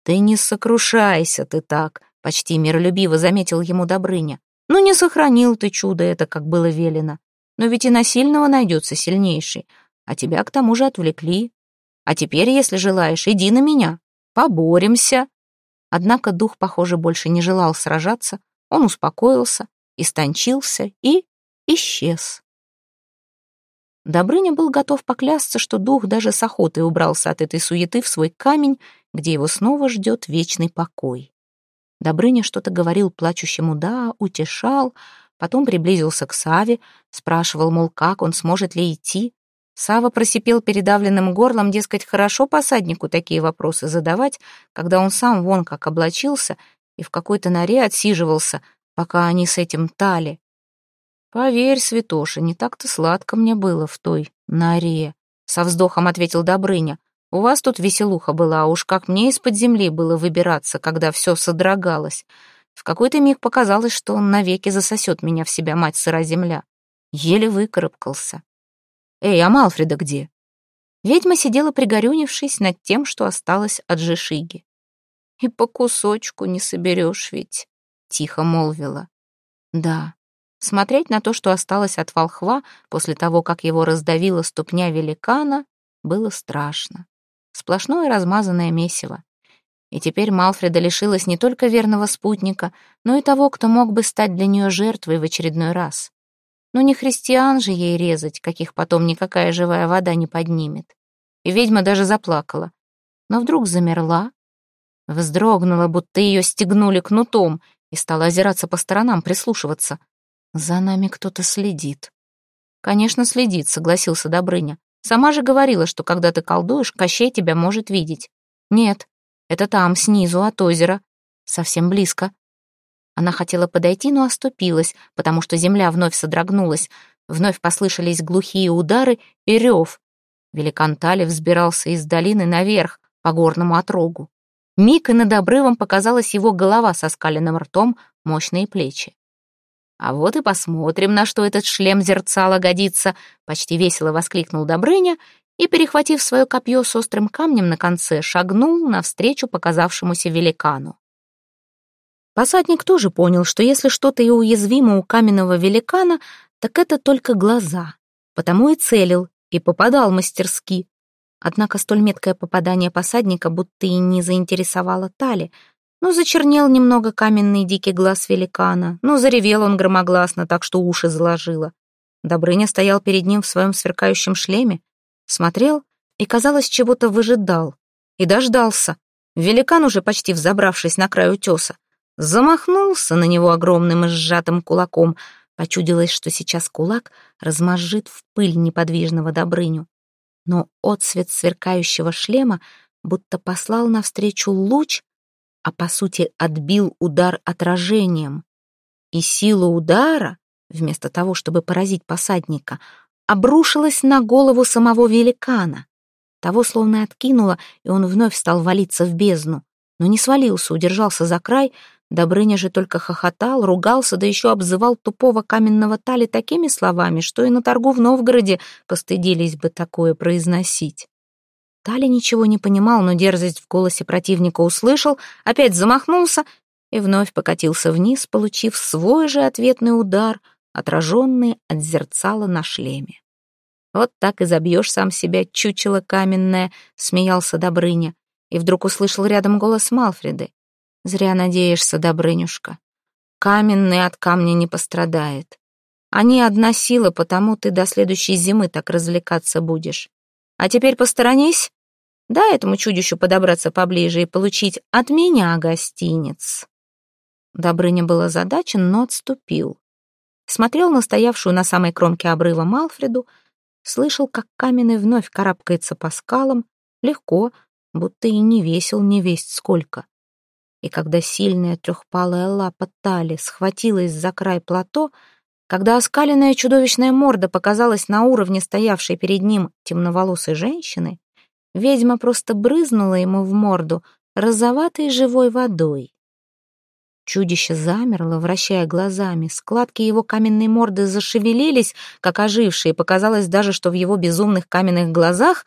«Ты не сокрушайся ты так», — почти миролюбиво заметил ему Добрыня. «Ну не сохранил ты чудо это, как было велено. Но ведь и насильного найдется сильнейший, а тебя к тому же отвлекли. А теперь, если желаешь, иди на меня, поборемся». Однако дух, похоже, больше не желал сражаться, он успокоился, истончился и исчез. Добрыня был готов поклясться, что дух даже с охотой убрался от этой суеты в свой камень, где его снова ждет вечный покой. Добрыня что-то говорил плачущему «да», утешал, потом приблизился к Саве, спрашивал, мол, как он, сможет ли идти. Сава просипел передавленным горлом, дескать, хорошо посаднику такие вопросы задавать, когда он сам вон как облачился и в какой-то норе отсиживался, пока они с этим тали. «Поверь, святоша, не так-то сладко мне было в той норе», — со вздохом ответил Добрыня. «У вас тут веселуха была, а уж как мне из-под земли было выбираться, когда все содрогалось. В какой-то миг показалось, что он навеки засосет меня в себя, мать сыра земля. Еле выкарабкался. «Эй, а Малфреда где?» Ведьма сидела пригорюнившись над тем, что осталось от Жишиги. «И по кусочку не соберешь ведь», — тихо молвила. «Да, смотреть на то, что осталось от волхва после того, как его раздавила ступня великана, было страшно. Сплошное размазанное месиво. И теперь Малфреда лишилась не только верного спутника, но и того, кто мог бы стать для нее жертвой в очередной раз. Но не христиан же ей резать, каких потом никакая живая вода не поднимет. И ведьма даже заплакала. Но вдруг замерла, вздрогнула, будто ее стегнули кнутом, и стала озираться по сторонам, прислушиваться. За нами кто-то следит. Конечно, следит, согласился Добрыня. Сама же говорила, что когда ты колдуешь, Кощей тебя может видеть. Нет, это там, снизу, от озера. Совсем близко. Она хотела подойти, но оступилась, потому что земля вновь содрогнулась. Вновь послышались глухие удары и рев. Великан Тали взбирался из долины наверх, по горному отрогу. Миг и над обрывом показалась его голова со скаленным ртом, мощные плечи. «А вот и посмотрим, на что этот шлем зерцала годится!» — почти весело воскликнул Добрыня и, перехватив свое копье с острым камнем на конце, шагнул навстречу показавшемуся великану. Посадник тоже понял, что если что-то и уязвимо у каменного великана, так это только глаза, потому и целил, и попадал мастерски. Однако столь меткое попадание посадника будто и не заинтересовало Тали. Ну, зачернел немного каменный дикий глаз великана, ну, заревел он громогласно, так что уши заложило. Добрыня стоял перед ним в своем сверкающем шлеме, смотрел и, казалось, чего-то выжидал. И дождался. Великан, уже почти взобравшись на край утеса, замахнулся на него огромным и сжатым кулаком. Почудилось, что сейчас кулак размозжит в пыль неподвижного Добрыню. Но отсвет сверкающего шлема будто послал навстречу луч, а по сути отбил удар отражением. И сила удара, вместо того, чтобы поразить посадника, обрушилась на голову самого великана. Того словно откинуло, и он вновь стал валиться в бездну. Но не свалился, удержался за край. Добрыня же только хохотал, ругался, да еще обзывал тупого каменного тали такими словами, что и на торгу в Новгороде постыдились бы такое произносить. Тали ничего не понимал, но дерзость в голосе противника услышал, опять замахнулся и вновь покатился вниз, получив свой же ответный удар — отраженные от зерцала на шлеме. «Вот так и забьешь сам себя, чучело каменное», — смеялся Добрыня, и вдруг услышал рядом голос Малфреды. «Зря надеешься, Добрынюшка. Каменный от камня не пострадает. Они одна сила, потому ты до следующей зимы так развлекаться будешь. А теперь посторонись, дай этому чудищу подобраться поближе и получить от меня гостиниц». Добрыня был озадачен, но отступил смотрел на стоявшую на самой кромке обрыва Малфреду, слышал, как каменный вновь карабкается по скалам, легко, будто и не весил не весть сколько. И когда сильная трехпалая лапа Тали схватилась за край плато, когда оскаленная чудовищная морда показалась на уровне стоявшей перед ним темноволосой женщины, ведьма просто брызнула ему в морду розоватой живой водой. Чудище замерло, вращая глазами. Складки его каменной морды зашевелились, как ожившие. Показалось даже, что в его безумных каменных глазах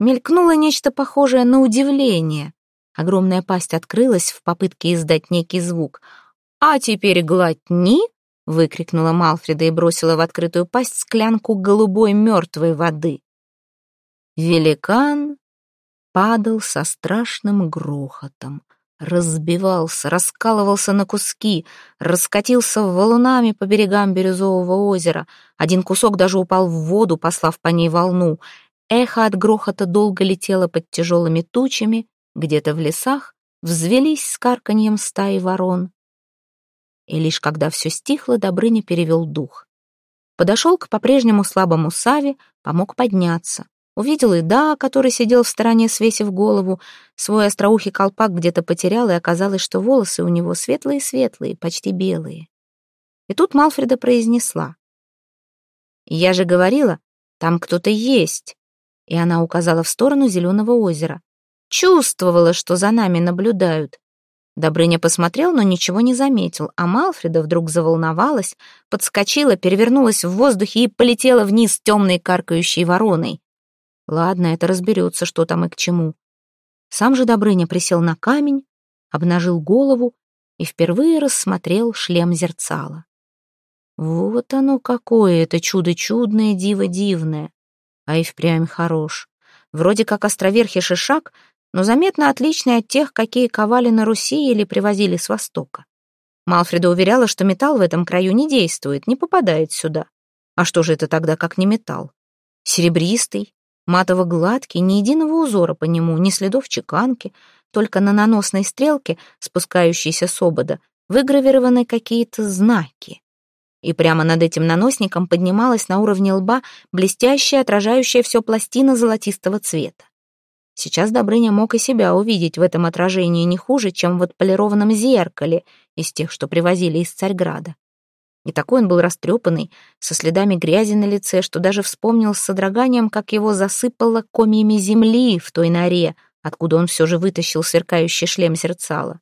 мелькнуло нечто похожее на удивление. Огромная пасть открылась в попытке издать некий звук. «А теперь глотни!» — выкрикнула Малфреда и бросила в открытую пасть склянку голубой мертвой воды. Великан падал со страшным грохотом разбивался, раскалывался на куски, раскатился валунами по берегам бирюзового озера. Один кусок даже упал в воду, послав по ней волну. Эхо от грохота долго летело под тяжелыми тучами, где-то в лесах взвелись с карканьем стаи ворон. И лишь когда все стихло, Добрыня перевел дух. Подошел к по-прежнему слабому Саве, помог подняться. Увидел и да, который сидел в стороне, свесив голову. Свой остроухий колпак где-то потерял, и оказалось, что волосы у него светлые-светлые, почти белые. И тут Малфреда произнесла. «Я же говорила, там кто-то есть». И она указала в сторону зеленого озера. Чувствовала, что за нами наблюдают. Добрыня посмотрел, но ничего не заметил, а Малфреда вдруг заволновалась, подскочила, перевернулась в воздухе и полетела вниз темной каркающей вороной. Ладно, это разберется, что там и к чему. Сам же Добрыня присел на камень, обнажил голову и впервые рассмотрел шлем зерцала. Вот оно какое, это чудо чудное, диво дивное. А и впрямь хорош. Вроде как островерхий шишак, но заметно отличный от тех, какие ковали на Руси или привозили с Востока. Малфреда уверяла, что металл в этом краю не действует, не попадает сюда. А что же это тогда, как не металл? Серебристый, Матово-гладкий, ни единого узора по нему, ни следов чеканки, только на наносной стрелке, спускающейся с обода, выгравированы какие-то знаки. И прямо над этим наносником поднималась на уровне лба блестящая, отражающая все пластина золотистого цвета. Сейчас Добрыня мог и себя увидеть в этом отражении не хуже, чем в отполированном зеркале из тех, что привозили из Царьграда. И такой он был растрепанный, со следами грязи на лице, что даже вспомнил с содроганием, как его засыпало комьями земли в той норе, откуда он все же вытащил сверкающий шлем зерцала.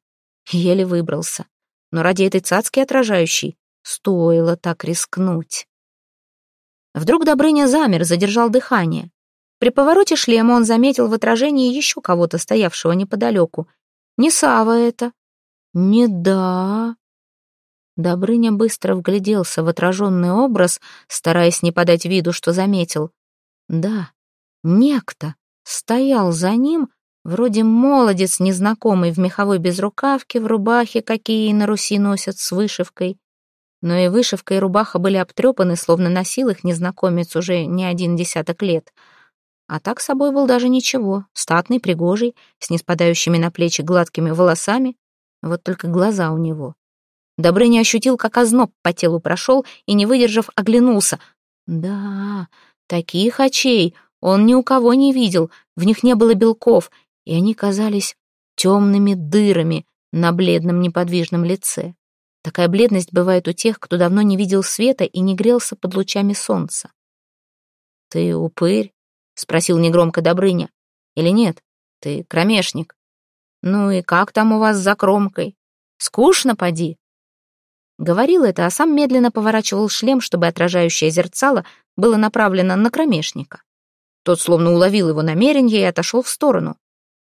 Еле выбрался. Но ради этой цацки отражающей стоило так рискнуть. Вдруг Добрыня замер, задержал дыхание. При повороте шлема он заметил в отражении еще кого-то, стоявшего неподалеку. Не Сава это. Не да. Добрыня быстро вгляделся в отраженный образ, стараясь не подать виду, что заметил. Да, некто стоял за ним, вроде молодец незнакомый в меховой безрукавке, в рубахе, какие на Руси носят с вышивкой. Но и вышивка, и рубаха были обтрепаны, словно носил их незнакомец уже не один десяток лет. А так собой был даже ничего, статный, пригожий, с неспадающими на плечи гладкими волосами, вот только глаза у него Добрыня ощутил, как озноб по телу прошел и, не выдержав, оглянулся. Да, таких очей он ни у кого не видел, в них не было белков, и они казались темными дырами на бледном неподвижном лице. Такая бледность бывает у тех, кто давно не видел света и не грелся под лучами солнца. «Ты упырь?» — спросил негромко Добрыня. «Или нет? Ты кромешник. Ну и как там у вас за кромкой? Скучно, поди?» Говорил это, а сам медленно поворачивал шлем, чтобы отражающее зерцало было направлено на кромешника. Тот словно уловил его намерение и отошел в сторону,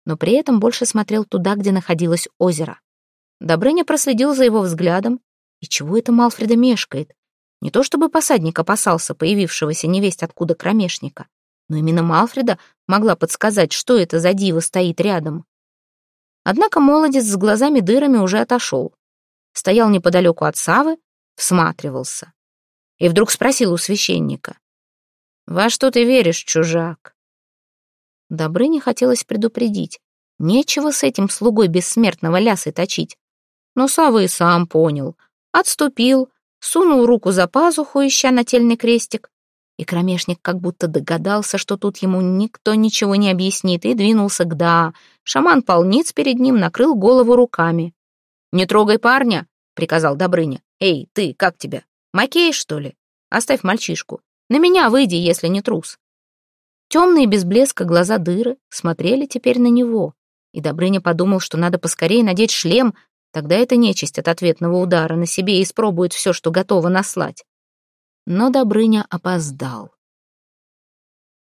но при этом больше смотрел туда, где находилось озеро. Добрыня проследил за его взглядом, и чего это Малфреда мешкает? Не то чтобы посадник опасался появившегося невесть откуда кромешника, но именно Малфреда могла подсказать, что это за диво стоит рядом. Однако молодец с глазами дырами уже отошел стоял неподалеку от Савы, всматривался. И вдруг спросил у священника. «Во что ты веришь, чужак?» Добрыне хотелось предупредить. Нечего с этим слугой бессмертного лясы точить. Но Сава и сам понял. Отступил, сунул руку за пазуху, ища нательный крестик. И кромешник как будто догадался, что тут ему никто ничего не объяснит, и двинулся к «да». Шаман полниц перед ним накрыл голову руками. «Не трогай парня!» — приказал Добрыня. «Эй, ты, как тебя? Макеешь, что ли? Оставь мальчишку. На меня выйди, если не трус». Темные без блеска глаза дыры смотрели теперь на него, и Добрыня подумал, что надо поскорее надеть шлем, тогда эта нечисть от ответного удара на себе испробует все, что готово наслать. Но Добрыня опоздал.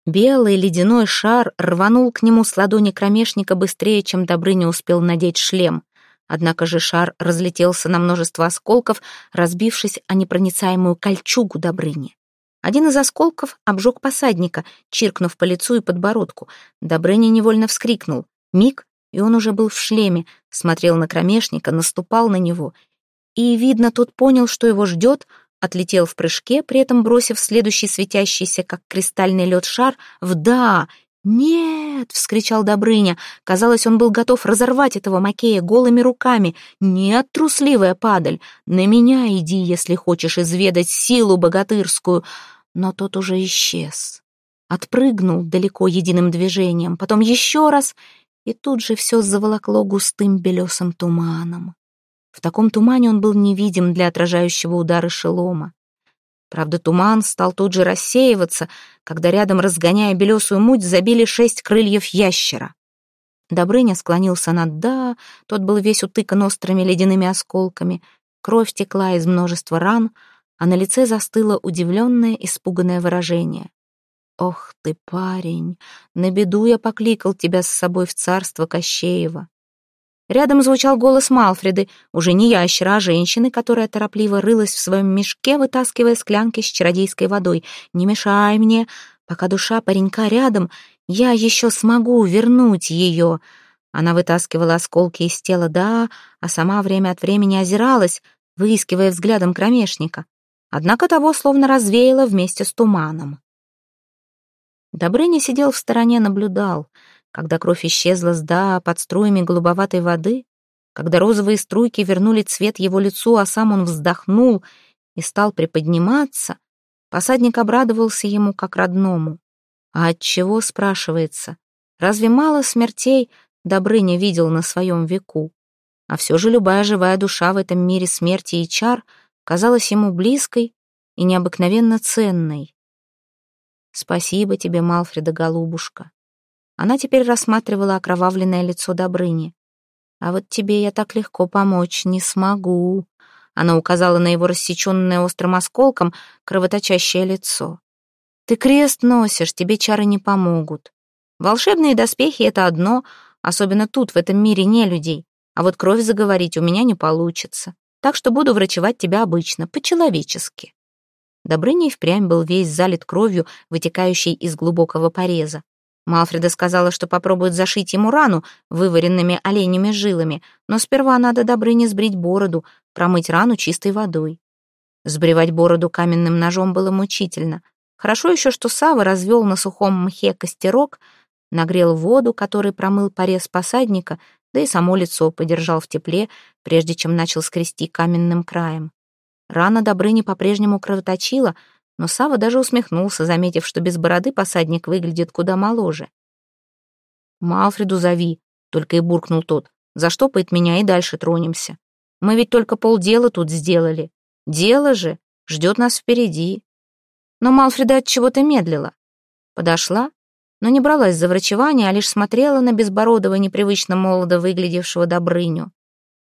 Белый ледяной шар рванул к нему с ладони кромешника быстрее, чем Добрыня успел надеть шлем. Однако же шар разлетелся на множество осколков, разбившись о непроницаемую кольчугу Добрыни. Один из осколков обжег посадника, чиркнув по лицу и подбородку. Добрыня невольно вскрикнул. Миг, и он уже был в шлеме, смотрел на кромешника, наступал на него. И, видно, тот понял, что его ждет, отлетел в прыжке, при этом бросив следующий светящийся, как кристальный лед шар, в «да», «Нет!» — вскричал Добрыня. Казалось, он был готов разорвать этого Макея голыми руками. «Нет, трусливая падаль! На меня иди, если хочешь изведать силу богатырскую!» Но тот уже исчез. Отпрыгнул далеко единым движением, потом еще раз, и тут же все заволокло густым белесым туманом. В таком тумане он был невидим для отражающего удара шелома. Правда, туман стал тут же рассеиваться, когда рядом, разгоняя белесую муть, забили шесть крыльев ящера. Добрыня склонился над «да», тот был весь утыкан острыми ледяными осколками, кровь текла из множества ран, а на лице застыло удивленное, испуганное выражение. «Ох ты, парень, на беду я покликал тебя с собой в царство Кощеева. Рядом звучал голос Малфреды, уже не ящера, а женщины, которая торопливо рылась в своем мешке, вытаскивая склянки с чародейской водой. «Не мешай мне, пока душа паренька рядом, я еще смогу вернуть ее». Она вытаскивала осколки из тела, да, а сама время от времени озиралась, выискивая взглядом кромешника. Однако того словно развеяло вместе с туманом. Добрыня сидел в стороне, наблюдал — когда кровь исчезла с да под струями голубоватой воды, когда розовые струйки вернули цвет его лицу, а сам он вздохнул и стал приподниматься, посадник обрадовался ему как родному. А от чего спрашивается? Разве мало смертей Добрыня видел на своем веку? А все же любая живая душа в этом мире смерти и чар казалась ему близкой и необыкновенно ценной. «Спасибо тебе, Малфреда, голубушка». Она теперь рассматривала окровавленное лицо Добрыни. «А вот тебе я так легко помочь не смогу». Она указала на его рассеченное острым осколком кровоточащее лицо. «Ты крест носишь, тебе чары не помогут. Волшебные доспехи — это одно, особенно тут, в этом мире не людей. А вот кровь заговорить у меня не получится. Так что буду врачевать тебя обычно, по-человечески». Добрыня и впрямь был весь залит кровью, вытекающей из глубокого пореза. Малфреда сказала, что попробует зашить ему рану вываренными оленями жилами, но сперва надо Добрыне сбрить бороду, промыть рану чистой водой. Сбривать бороду каменным ножом было мучительно. Хорошо еще, что Сава развел на сухом мхе костерок, нагрел воду, который промыл порез посадника, да и само лицо подержал в тепле, прежде чем начал скрести каменным краем. Рана Добрыни по-прежнему кровоточила, но Сава даже усмехнулся, заметив, что без бороды посадник выглядит куда моложе. «Малфреду зови», — только и буркнул тот. «Заштопает меня и дальше тронемся. Мы ведь только полдела тут сделали. Дело же ждет нас впереди». Но Малфреда от чего-то медлила. Подошла, но не бралась за врачевание, а лишь смотрела на безбородого, непривычно молодо выглядевшего Добрыню.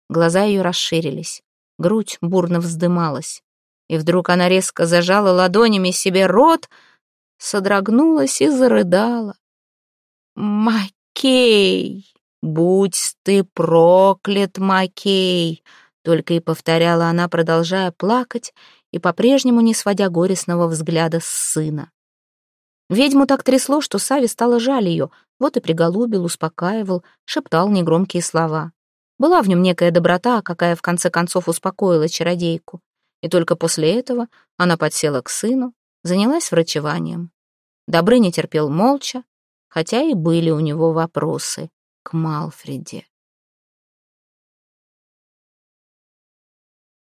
Глаза ее расширились, грудь бурно вздымалась и вдруг она резко зажала ладонями себе рот, содрогнулась и зарыдала. «Макей! Будь ты проклят, Макей!» Только и повторяла она, продолжая плакать и по-прежнему не сводя горестного взгляда с сына. Ведьму так трясло, что Саве стало жаль ее, вот и приголубил, успокаивал, шептал негромкие слова. Была в нем некая доброта, какая в конце концов успокоила чародейку и только после этого она подсела к сыну, занялась врачеванием. Добрыня терпел молча, хотя и были у него вопросы к Малфреде.